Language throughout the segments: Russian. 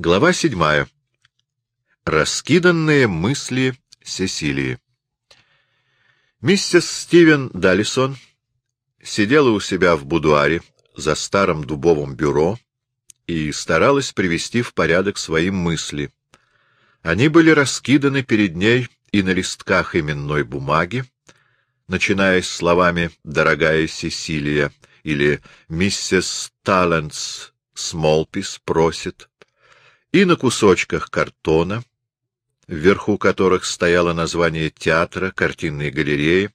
Глава седьмая. Раскиданные мысли Сесилии. Миссис Стивен Даллисон сидела у себя в будуаре за старым дубовым бюро и старалась привести в порядок свои мысли. Они были раскиданы перед ней и на листках именной бумаги, начиная с словами «Дорогая Сесилия» или «Миссис Таллентс Смолпис просит», и на кусочках картона, вверху которых стояло название театра, картинной галереи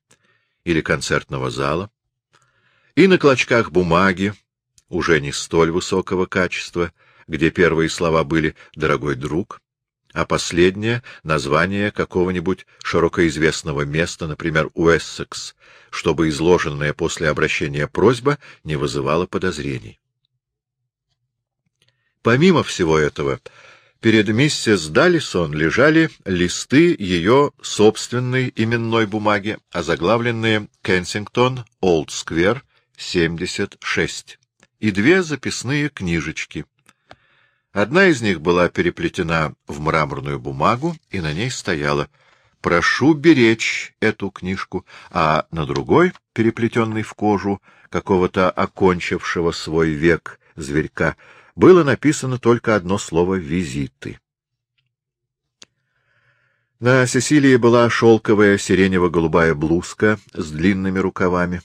или концертного зала, и на клочках бумаги, уже не столь высокого качества, где первые слова были «дорогой друг», а последнее — название какого-нибудь широкоизвестного места, например, Уэссекс, чтобы изложенная после обращения просьба не вызывала подозрений. Помимо всего этого, перед миссис Даллисон лежали листы ее собственной именной бумаги, озаглавленные «Кенсингтон, Олд Сквер, 76», и две записные книжечки. Одна из них была переплетена в мраморную бумагу, и на ней стояла «Прошу беречь эту книжку», а на другой, переплетенной в кожу какого-то окончившего свой век зверька, было написано только одно слово «визиты». На Сесилии была шелковая сиренево-голубая блузка с длинными рукавами,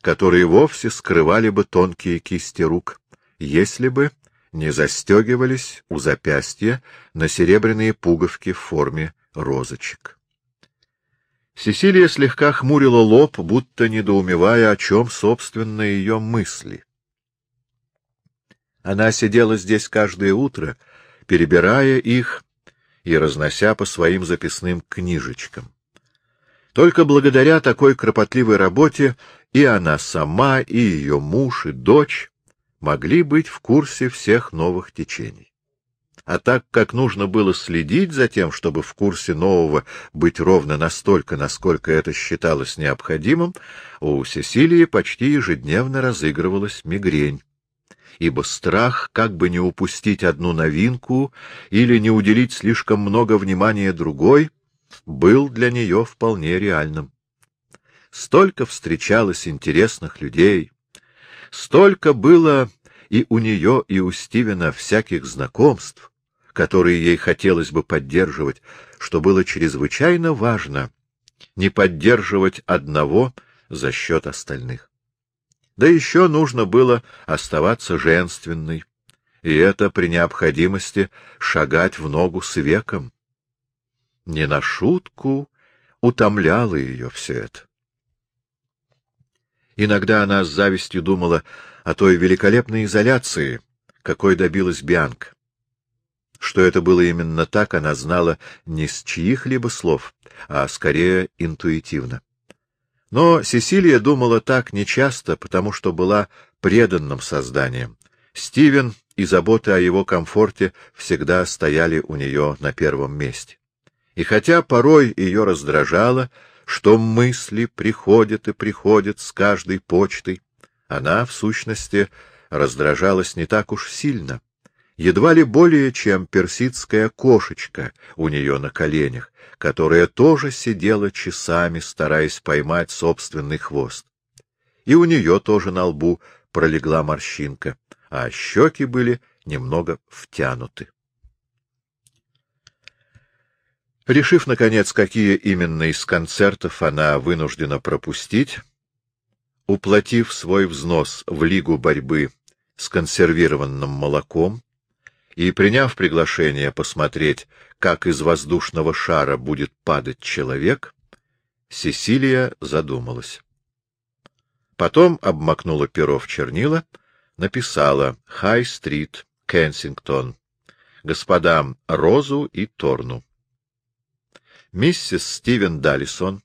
которые вовсе скрывали бы тонкие кисти рук, если бы не застегивались у запястья на серебряные пуговки в форме розочек. Сесилия слегка хмурила лоб, будто недоумевая, о чем, собственно, ее мысли. Она сидела здесь каждое утро, перебирая их и разнося по своим записным книжечкам. Только благодаря такой кропотливой работе и она сама, и ее муж, и дочь могли быть в курсе всех новых течений. А так как нужно было следить за тем, чтобы в курсе нового быть ровно настолько, насколько это считалось необходимым, у Сесилии почти ежедневно разыгрывалась мигрень ибо страх, как бы не упустить одну новинку или не уделить слишком много внимания другой, был для нее вполне реальным. Столько встречалось интересных людей, столько было и у нее, и у Стивена всяких знакомств, которые ей хотелось бы поддерживать, что было чрезвычайно важно не поддерживать одного за счет остальных. Да еще нужно было оставаться женственной, и это при необходимости шагать в ногу с веком. Не на шутку утомляло ее все это. Иногда она с завистью думала о той великолепной изоляции, какой добилась Бианка. Что это было именно так, она знала не с чьих-либо слов, а скорее интуитивно. Но Сесилия думала так нечасто, потому что была преданным созданием. Стивен и забота о его комфорте всегда стояли у нее на первом месте. И хотя порой ее раздражало, что мысли приходят и приходят с каждой почтой, она, в сущности, раздражалась не так уж сильно едва ли более, чем персидская кошечка у нее на коленях, которая тоже сидела часами, стараясь поймать собственный хвост. И у нее тоже на лбу пролегла морщинка, а щеки были немного втянуты. Решив, наконец, какие именно из концертов она вынуждена пропустить, уплатив свой взнос в Лигу борьбы с консервированным молоком, и, приняв приглашение посмотреть, как из воздушного шара будет падать человек, Сесилия задумалась. Потом обмакнула перо в чернила, написала «Хай-стрит, Кенсингтон, господам Розу и Торну». Миссис Стивен Даллисон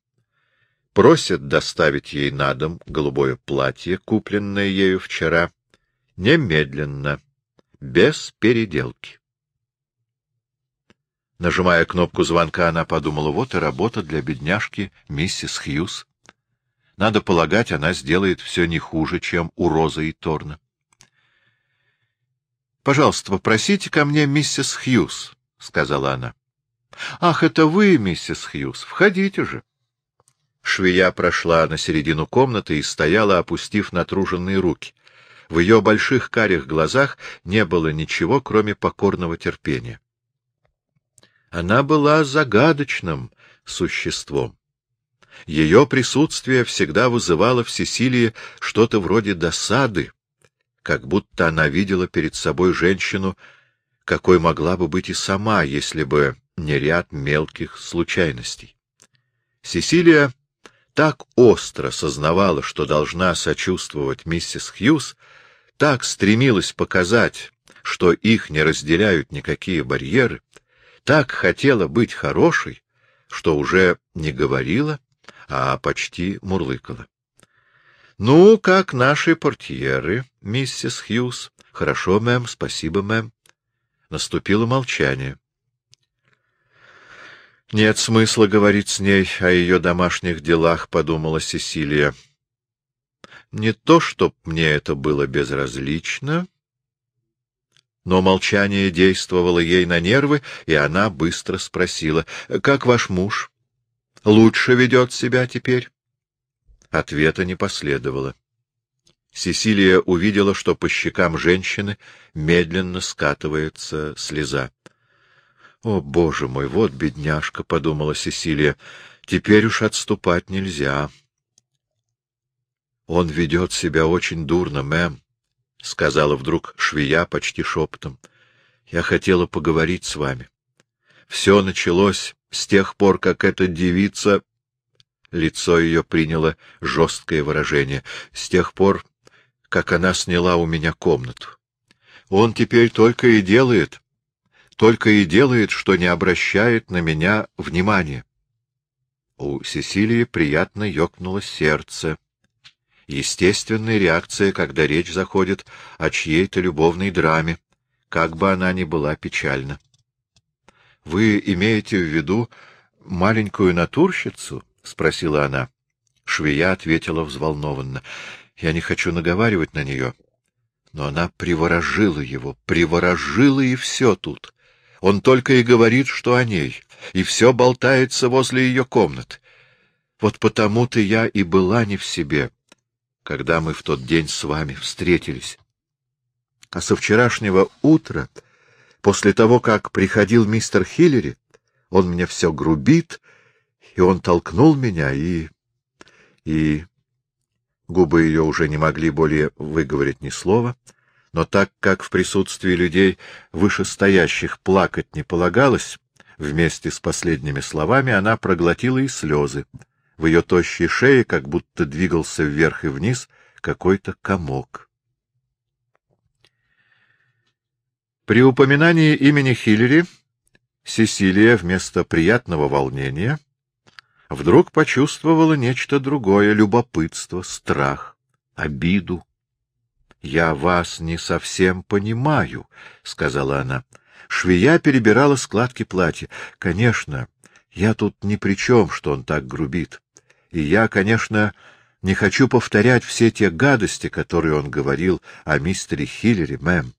просит доставить ей на дом голубое платье, купленное ею вчера, немедленно без переделки. Нажимая кнопку звонка, она подумала, вот и работа для бедняжки миссис Хьюз. Надо полагать, она сделает все не хуже, чем у Розы и Торна. Пожалуйста, попросите ко мне миссис Хьюз, — сказала она. — Ах, это вы, миссис Хьюз, входите же. Швея прошла на середину комнаты и стояла, опустив натруженные руки. В ее больших карих глазах не было ничего, кроме покорного терпения. Она была загадочным существом. Ее присутствие всегда вызывало в Сесилии что-то вроде досады, как будто она видела перед собой женщину, какой могла бы быть и сама, если бы не ряд мелких случайностей. Сесилия так остро сознавала, что должна сочувствовать миссис Хьюз, так стремилась показать, что их не разделяют никакие барьеры, так хотела быть хорошей, что уже не говорила, а почти мурлыкала. — Ну, как наши портьеры, миссис Хьюз? — Хорошо, мэм, спасибо, мэм. Наступило молчание. — Нет смысла говорить с ней о ее домашних делах, — подумала Сесилия. Не то, чтоб мне это было безразлично, но молчание действовало ей на нервы, и она быстро спросила, — Как ваш муж? Лучше ведет себя теперь? Ответа не последовало. Сесилия увидела, что по щекам женщины медленно скатывается слеза. — О, боже мой, вот бедняжка, — подумала Сесилия, — теперь уж отступать нельзя. — Он ведет себя очень дурно, мэм, — сказала вдруг швея почти шепотом. — Я хотела поговорить с вами. Все началось с тех пор, как эта девица... Лицо ее приняло жесткое выражение. С тех пор, как она сняла у меня комнату. Он теперь только и делает, только и делает, что не обращает на меня внимания. У Сесилии приятно ёкнуло сердце. Естественная реакция, когда речь заходит о чьей-то любовной драме, как бы она ни была печальна. — Вы имеете в виду маленькую натурщицу? — спросила она. Швея ответила взволнованно. — Я не хочу наговаривать на нее. Но она приворожила его, приворожила и все тут. Он только и говорит, что о ней, и все болтается возле ее комнат. Вот потому-то я и была не в себе, когда мы в тот день с вами встретились. А со вчерашнего утра, после того, как приходил мистер Хиллери, он мне все грубит, и он толкнул меня, и... и... Губы ее уже не могли более выговорить ни слова, но так как в присутствии людей вышестоящих плакать не полагалось, вместе с последними словами она проглотила и слезы. В ее тощей шее как будто двигался вверх и вниз какой-то комок. При упоминании имени Хиллери Сесилия вместо приятного волнения вдруг почувствовала нечто другое — любопытство, страх, обиду. — Я вас не совсем понимаю, — сказала она. Швея перебирала складки платья. — Конечно, я тут ни при чем, что он так грубит. И я, конечно, не хочу повторять все те гадости, которые он говорил о мистере Хиллере, мэм.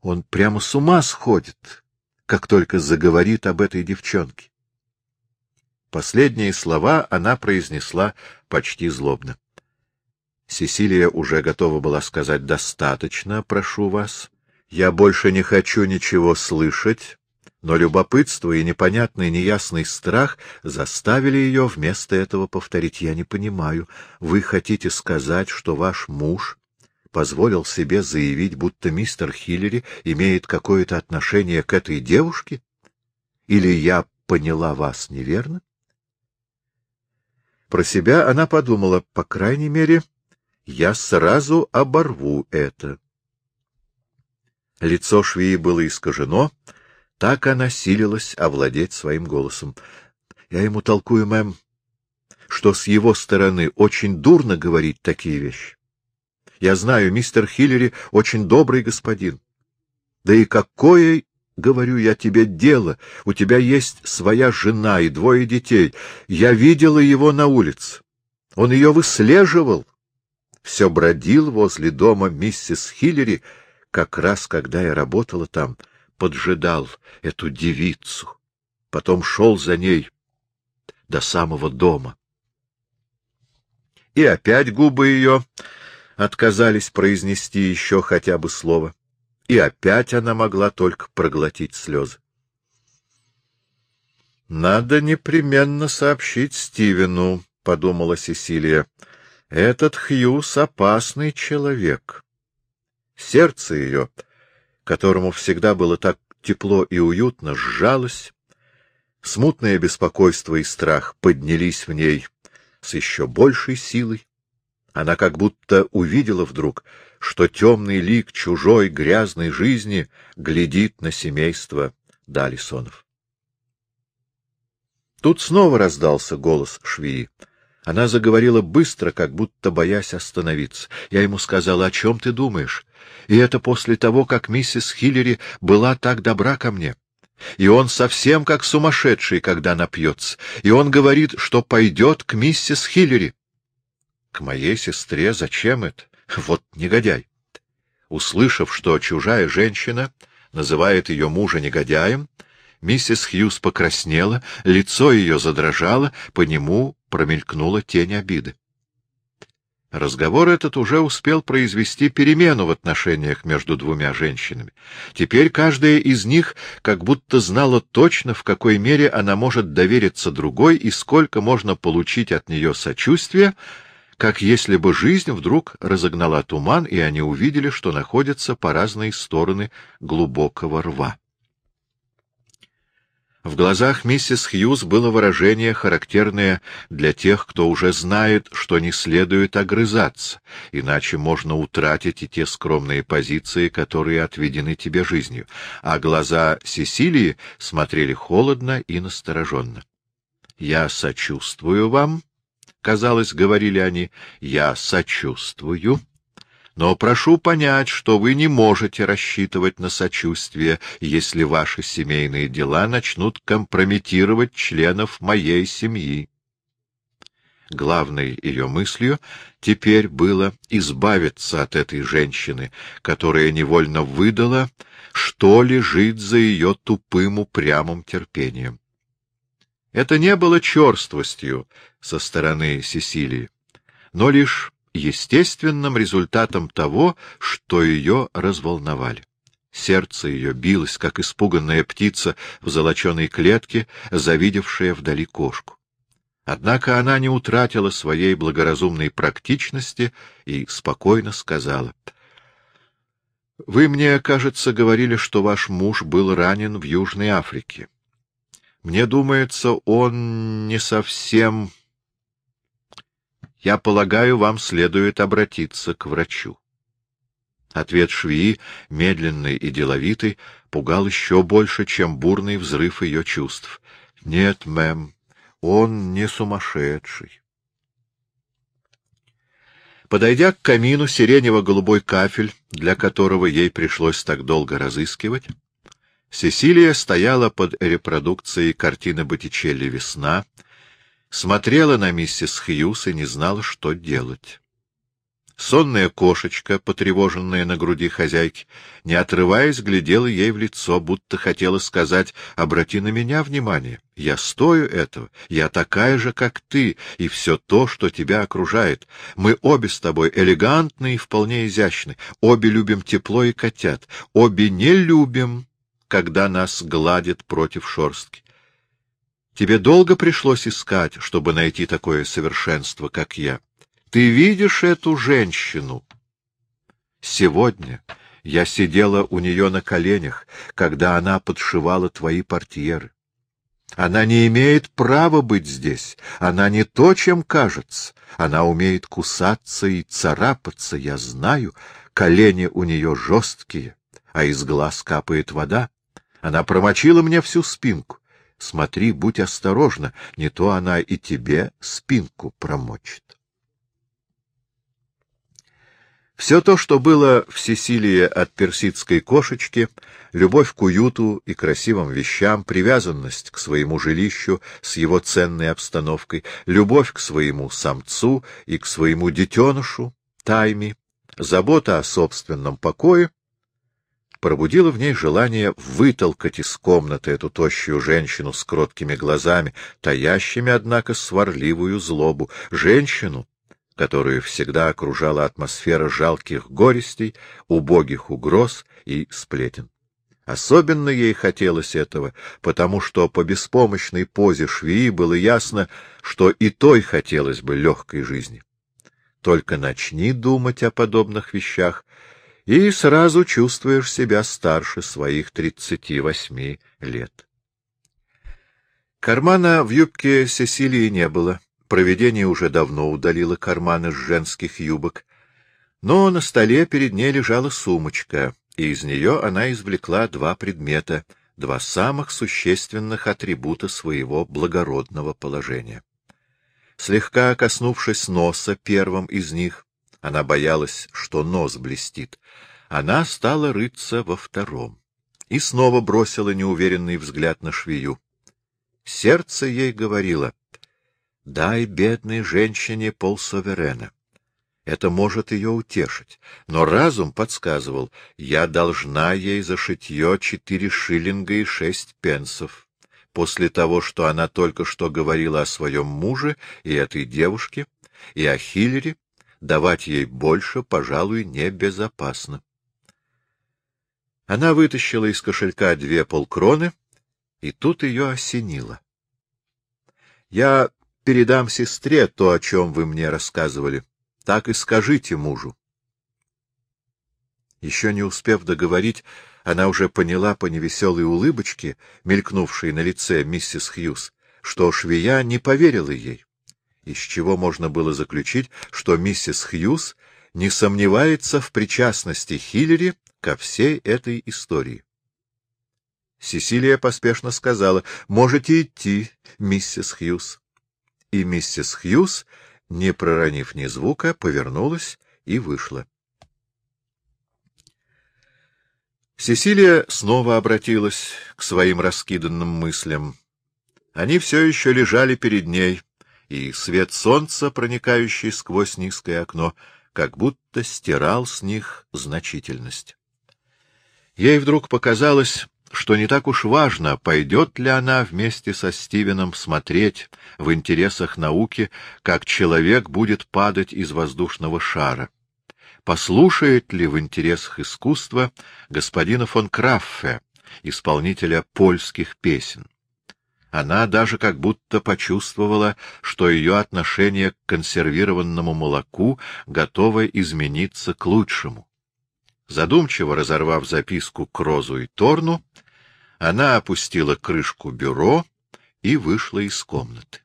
Он прямо с ума сходит, как только заговорит об этой девчонке. Последние слова она произнесла почти злобно. Сесилия уже готова была сказать «достаточно, прошу вас». Я больше не хочу ничего слышать, но любопытство и непонятный неясный страх заставили ее вместо этого повторить «Я не понимаю, вы хотите сказать, что ваш муж позволил себе заявить, будто мистер Хиллери имеет какое-то отношение к этой девушке? Или я поняла вас неверно?» Про себя она подумала, по крайней мере, я сразу оборву это. Лицо швеи было искажено, так она силилась овладеть своим голосом. Я ему толкую, мэм, что с его стороны очень дурно говорить такие вещи. Я знаю, мистер Хиллери очень добрый господин. Да и какое Говорю я тебе дело, у тебя есть своя жена и двое детей. Я видела его на улице. Он ее выслеживал. Все бродил возле дома миссис Хиллери, как раз когда я работала там, поджидал эту девицу, потом шел за ней до самого дома. И опять губы ее отказались произнести еще хотя бы слово, и опять она могла только проглотить слезы. «Надо непременно сообщить Стивену», — подумала Сесилия. «Этот Хьюс — опасный человек». Сердце ее, которому всегда было так тепло и уютно, сжалось. Смутное беспокойство и страх поднялись в ней с еще большей силой. Она как будто увидела вдруг, что темный лик чужой грязной жизни глядит на семейство Далисонов. Тут снова раздался голос швеи. Она заговорила быстро, как будто боясь остановиться. Я ему сказала, о чем ты думаешь? И это после того, как миссис Хиллери была так добра ко мне. И он совсем как сумасшедший, когда напьется. И он говорит, что пойдет к миссис Хиллери. К моей сестре зачем это? Вот негодяй. Услышав, что чужая женщина называет ее мужа негодяем, миссис Хьюз покраснела, лицо ее задрожало, по нему промелькнула тень обиды. Разговор этот уже успел произвести перемену в отношениях между двумя женщинами. Теперь каждая из них как будто знала точно, в какой мере она может довериться другой и сколько можно получить от нее сочувствия, как если бы жизнь вдруг разогнала туман, и они увидели, что находятся по разные стороны глубокого рва. В глазах миссис Хьюз было выражение, характерное для тех, кто уже знает, что не следует огрызаться, иначе можно утратить и те скромные позиции, которые отведены тебе жизнью, а глаза Сесилии смотрели холодно и настороженно. — Я сочувствую вам, — казалось, говорили они, — я сочувствую. — но прошу понять, что вы не можете рассчитывать на сочувствие, если ваши семейные дела начнут компрометировать членов моей семьи. Главной ее мыслью теперь было избавиться от этой женщины, которая невольно выдала, что лежит за ее тупым упрямым терпением. Это не было черствостью со стороны Сесилии, но лишь естественным результатом того, что ее разволновали. Сердце ее билось, как испуганная птица в золоченой клетке, завидевшая вдали кошку. Однако она не утратила своей благоразумной практичности и спокойно сказала. — Вы мне, кажется, говорили, что ваш муж был ранен в Южной Африке. Мне думается, он не совсем я полагаю, вам следует обратиться к врачу. Ответ швеи, медленный и деловитый, пугал еще больше, чем бурный взрыв ее чувств. — Нет, мэм, он не сумасшедший. Подойдя к камину сиренево-голубой кафель, для которого ей пришлось так долго разыскивать, Сесилия стояла под репродукцией картины Боттичелли «Весна», смотрела на миссис Хьюз и не знала, что делать. Сонная кошечка, потревоженная на груди хозяйки, не отрываясь, глядела ей в лицо, будто хотела сказать «Обрати на меня внимание, я стою этого, я такая же, как ты, и все то, что тебя окружает. Мы обе с тобой элегантны и вполне изящны, обе любим тепло и котят, обе не любим, когда нас гладят против шорстки. Тебе долго пришлось искать, чтобы найти такое совершенство, как я. Ты видишь эту женщину? Сегодня я сидела у нее на коленях, когда она подшивала твои портьеры. Она не имеет права быть здесь. Она не то, чем кажется. Она умеет кусаться и царапаться, я знаю. Колени у нее жесткие, а из глаз капает вода. Она промочила мне всю спинку. Смотри, будь осторожна, не то она и тебе спинку промочит. Все то, что было в Сесилии от персидской кошечки, любовь к уюту и красивым вещам, привязанность к своему жилищу с его ценной обстановкой, любовь к своему самцу и к своему детенышу, тайме, забота о собственном покое пробудило в ней желание вытолкать из комнаты эту тощую женщину с кроткими глазами, таящими, однако, сварливую злобу, женщину, которую всегда окружала атмосфера жалких горестей, убогих угроз и сплетен. Особенно ей хотелось этого, потому что по беспомощной позе швеи было ясно, что и той хотелось бы легкой жизни. Только начни думать о подобных вещах, и сразу чувствуешь себя старше своих тридцати восьми лет. Кармана в юбке Сесилии не было. Проведение уже давно удалило карманы с женских юбок. Но на столе перед ней лежала сумочка, и из нее она извлекла два предмета, два самых существенных атрибута своего благородного положения. Слегка коснувшись носа первым из них, она боялась, что нос блестит, она стала рыться во втором и снова бросила неуверенный взгляд на швею. Сердце ей говорило, дай бедной женщине полсоверена. Это может ее утешить, но разум подсказывал, я должна ей за шитье четыре шиллинга и шесть пенсов. После того, что она только что говорила о своем муже и этой девушке, и о Хиллере, давать ей больше, пожалуй, небезопасно. Она вытащила из кошелька две полкроны, и тут ее осенило. — Я передам сестре то, о чем вы мне рассказывали. Так и скажите мужу. Еще не успев договорить, она уже поняла по невеселой улыбочке, мелькнувшей на лице миссис Хьюз, что швея не поверила ей, из чего можно было заключить, что миссис Хьюз не сомневается в причастности Хиллери ко всей этой истории. Сесилия поспешно сказала, «Можете идти, миссис Хьюз». И миссис Хьюз, не проронив ни звука, повернулась и вышла. Сесилия снова обратилась к своим раскиданным мыслям. Они все еще лежали перед ней, и свет солнца, проникающий сквозь низкое окно, как будто стирал с них значительность. Ей вдруг показалось, что не так уж важно, пойдет ли она вместе со Стивеном смотреть в интересах науки, как человек будет падать из воздушного шара. Послушает ли в интересах искусства господина фон Краффе, исполнителя польских песен? Она даже как будто почувствовала, что ее отношение к консервированному молоку готово измениться к лучшему. Задумчиво разорвав записку к Розу и Торну, она опустила крышку бюро и вышла из комнаты.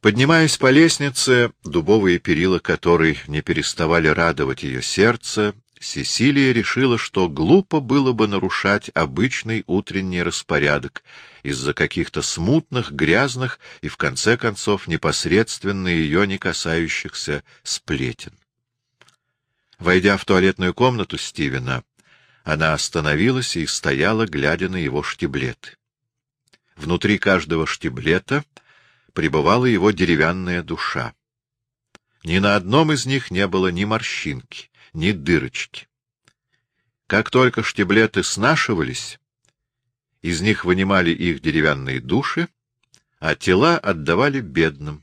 Поднимаясь по лестнице, дубовые перила которой не переставали радовать ее сердце, Сесилия решила, что глупо было бы нарушать обычный утренний распорядок из-за каких-то смутных, грязных и, в конце концов, непосредственно ее не касающихся сплетен. Войдя в туалетную комнату Стивена, она остановилась и стояла, глядя на его штиблеты. Внутри каждого штиблета пребывала его деревянная душа. Ни на одном из них не было ни морщинки, ни дырочки. Как только штиблеты снашивались, из них вынимали их деревянные души, а тела отдавали бедным.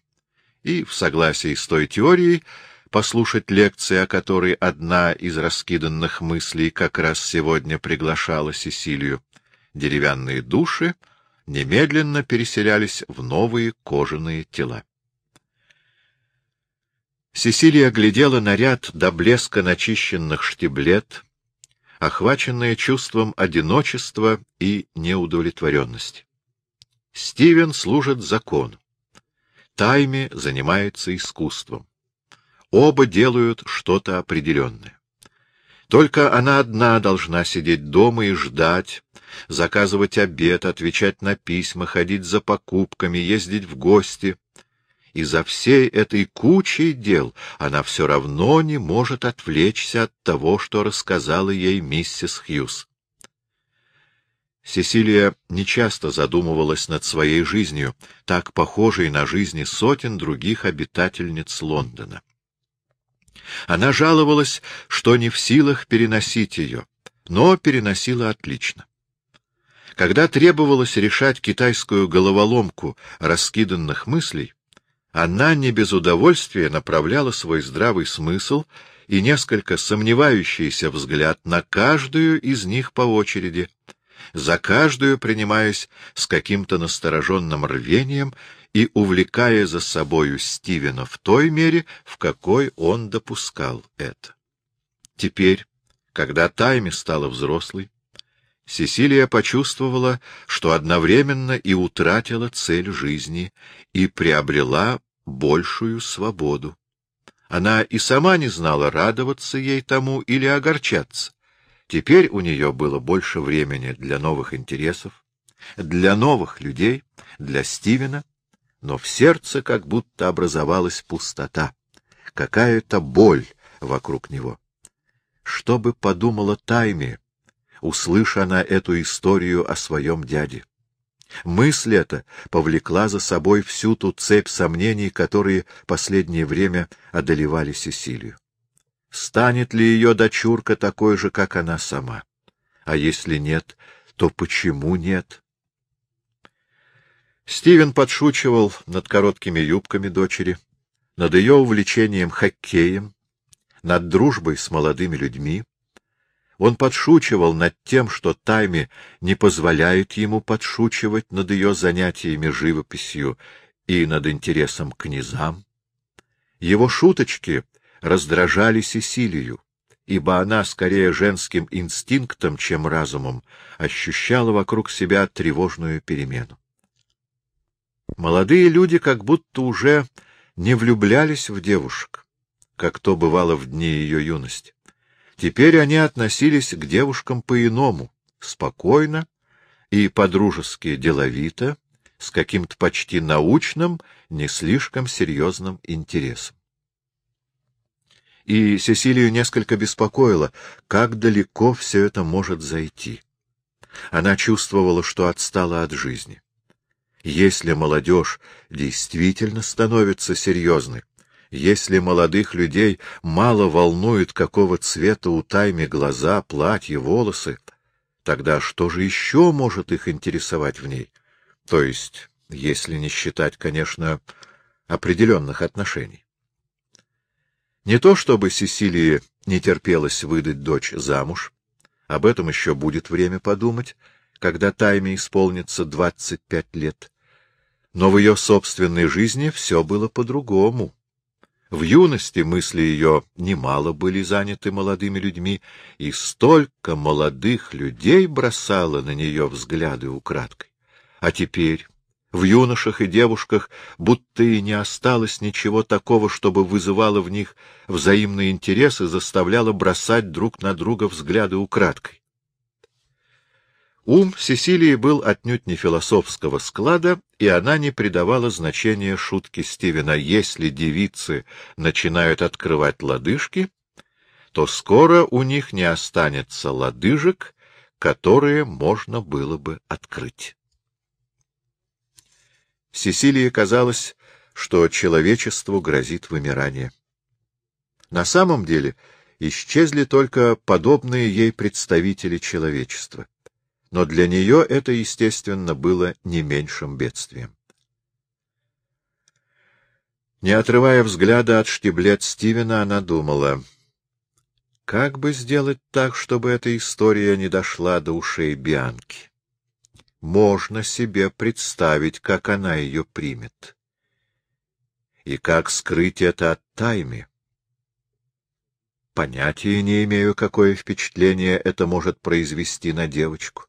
И, в согласии с той теорией, послушать лекции, о которой одна из раскиданных мыслей как раз сегодня приглашала Сесилию. Деревянные души немедленно переселялись в новые кожаные тела. Сесилия глядела на ряд до блеска начищенных штиблет, охваченная чувством одиночества и неудовлетворенности. Стивен служит закону. Тайми занимается искусством. Оба делают что-то определенное. Только она одна должна сидеть дома и ждать, заказывать обед, отвечать на письма, ходить за покупками, ездить в гости. И за всей этой кучей дел она все равно не может отвлечься от того, что рассказала ей миссис Хьюз. Сесилия нечасто задумывалась над своей жизнью, так похожей на жизни сотен других обитательниц Лондона. Она жаловалась, что не в силах переносить ее, но переносила отлично. Когда требовалось решать китайскую головоломку раскиданных мыслей, она не без удовольствия направляла свой здравый смысл и несколько сомневающийся взгляд на каждую из них по очереди, за каждую принимаясь с каким-то настороженным рвением и увлекая за собою Стивена в той мере, в какой он допускал это. Теперь, когда Тайми стала взрослой, Сесилия почувствовала, что одновременно и утратила цель жизни, и приобрела большую свободу. Она и сама не знала, радоваться ей тому или огорчаться. Теперь у нее было больше времени для новых интересов, для новых людей, для Стивена, но в сердце как будто образовалась пустота, какая-то боль вокруг него. Что бы подумала Тайми, услыша она эту историю о своем дяде? Мысль эта повлекла за собой всю ту цепь сомнений, которые последнее время одолевали Сесилию. Станет ли ее дочурка такой же, как она сама? А если нет, то почему нет? Стивен подшучивал над короткими юбками дочери, над ее увлечением хоккеем, над дружбой с молодыми людьми. Он подшучивал над тем, что Тайми не позволяет ему подшучивать над ее занятиями живописью и над интересом к низам. Его шуточки раздражали Сесилию, ибо она скорее женским инстинктом, чем разумом, ощущала вокруг себя тревожную перемену. Молодые люди как будто уже не влюблялись в девушек, как то бывало в дни ее юности. Теперь они относились к девушкам по-иному, спокойно и подружески деловито, с каким-то почти научным, не слишком серьезным интересом. И Сесилию несколько беспокоило, как далеко все это может зайти. Она чувствовала, что отстала от жизни. Если молодежь действительно становится серьезной, если молодых людей мало волнует, какого цвета у Тайми глаза, платье, волосы, тогда что же еще может их интересовать в ней? То есть, если не считать, конечно, определенных отношений. Не то чтобы Сесилии не терпелось выдать дочь замуж, об этом еще будет время подумать, когда Тайме исполнится двадцать пять лет. Но в ее собственной жизни все было по-другому. В юности мысли ее немало были заняты молодыми людьми, и столько молодых людей бросало на нее взгляды украдкой. А теперь в юношах и девушках будто и не осталось ничего такого, чтобы вызывало в них взаимный интерес и заставляло бросать друг на друга взгляды украдкой. Ум Сесилии был отнюдь не философского склада, и она не придавала значения шутке Стивена «если девицы начинают открывать лодыжки, то скоро у них не останется лодыжек, которые можно было бы открыть». Сесилии казалось, что человечеству грозит вымирание. На самом деле исчезли только подобные ей представители человечества но для нее это, естественно, было не меньшим бедствием. Не отрывая взгляда от штиблет Стивена, она думала, как бы сделать так, чтобы эта история не дошла до ушей Бианки. Можно себе представить, как она ее примет. И как скрыть это от Тайми. Понятия не имею, какое впечатление это может произвести на девочку.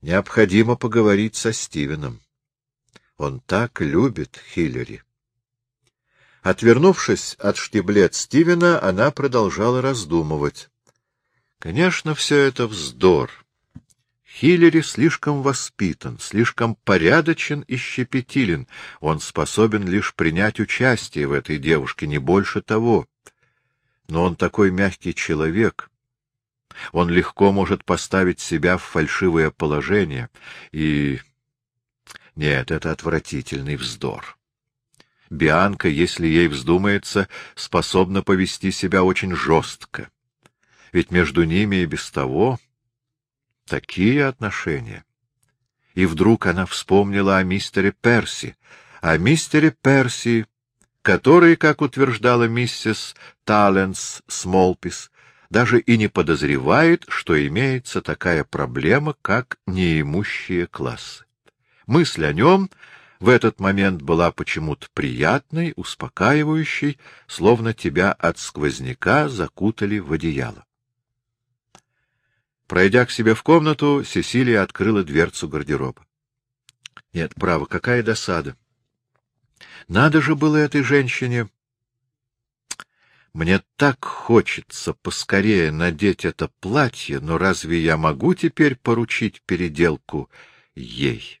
Необходимо поговорить со Стивеном. Он так любит Хиллери. Отвернувшись от штиблет Стивена, она продолжала раздумывать. Конечно, все это вздор. Хиллери слишком воспитан, слишком порядочен и щепетилен. Он способен лишь принять участие в этой девушке, не больше того. Но он такой мягкий человек, он легко может поставить себя в фальшивое положение, и... Нет, это отвратительный вздор. Бианка, если ей вздумается, способна повести себя очень жестко. Ведь между ними и без того такие отношения. И вдруг она вспомнила о мистере Перси, о мистере Перси, который, как утверждала миссис Таленс Смолпис, даже и не подозревает, что имеется такая проблема, как неимущие классы. Мысль о нем в этот момент была почему-то приятной, успокаивающей, словно тебя от сквозняка закутали в одеяло. Пройдя к себе в комнату, Сесилия открыла дверцу гардероба. Нет, право, какая досада. Надо же было этой женщине... Мне так хочется поскорее надеть это платье, но разве я могу теперь поручить переделку ей?